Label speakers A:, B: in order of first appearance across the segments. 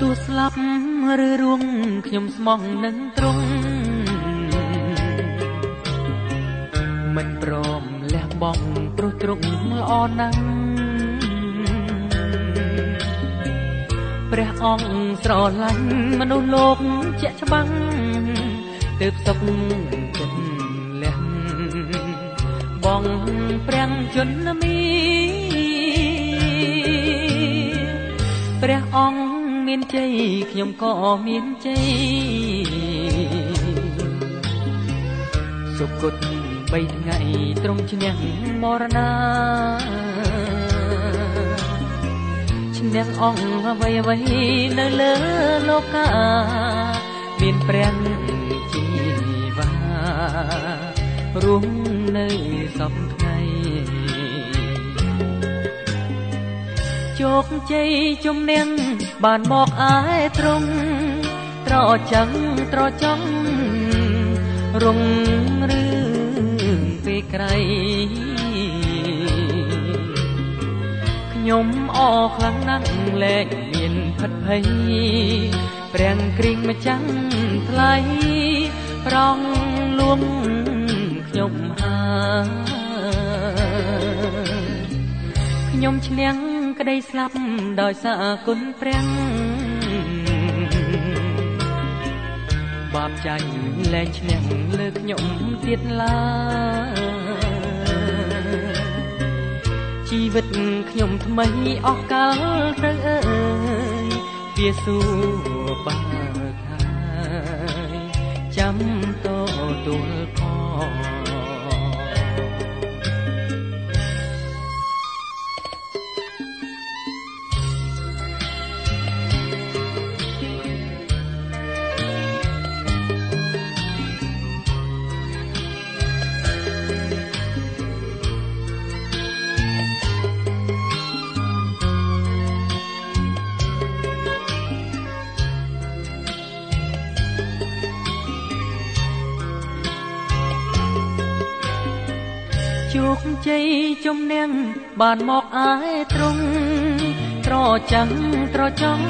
A: ទោះស្លាប់ឬរួងខ្ញុំស្មោះនឹងត្រង់មិនព្រមលះបង់ព្រោះទ្រង់ល្អណាស់ព្រះអង្គស្រឡាញ់មនុស្សលោកជាក់ច្បាំងទើបសុខចិត្តលះបងព្រះជន្មីព្រះអង្គមាន ជ័យខ្ញុំក៏មានជ័យសុគតបីថ្ងៃត្រង់ឈ្នះមរណាឈ្នះអង្គអ្វីអ្វីនៅលើលោកា មានព្រះជីវ៉ារួមនៅសពថ្ងៃ ជោគជ័យជំនះបានមកអែត្រង់ត្រចាំងត្រចង់រងរឿងពេលក្រៃខ្ញុំអខ្លាំងណាស់លែកមានផិតភ័យព្រះគ្រីម្ចាំងថ្លៃប្រងលួងខ្ញុំហាខ្ញុំឈ្នះ ក្តីស្លាប់ដោយសារគុណព្រះបាបចាញ់លែងឈ្នះលើខ្ញុំទៀតឡើជីវិតខ្ញុំថ្មីអស់កាលទៅអើយវាសួរបាហើយចាំតទួល ជោគជ័យជំនះបានមកអែត្រង់ត្រចាំងត្រចង់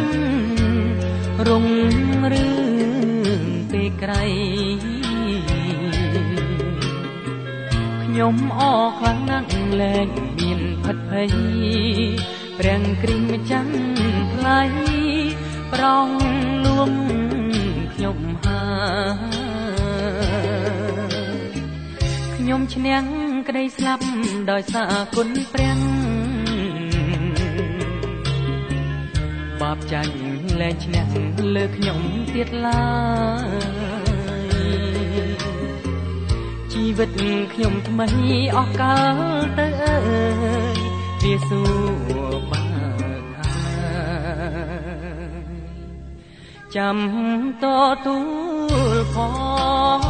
A: រុងរឿងពេលក្រៃខ្ញុំអខ្លាំងណាស់លែងមានផិតភ័យព្រះគ្រីម្ចាំងថ្លៃប្រងលួងខ្ញុំហាខ្ញុំឈ្នះ ក្តីស្លាប់ដោយសារគុណព្រះបាបចាញ់លែងឈ្នះលើខ្ញុំទៀតឡើយជីវិតខ្ញុំថ្មីអស់កាលទៅអើយវាសួរបាហើយចាំតទូលផង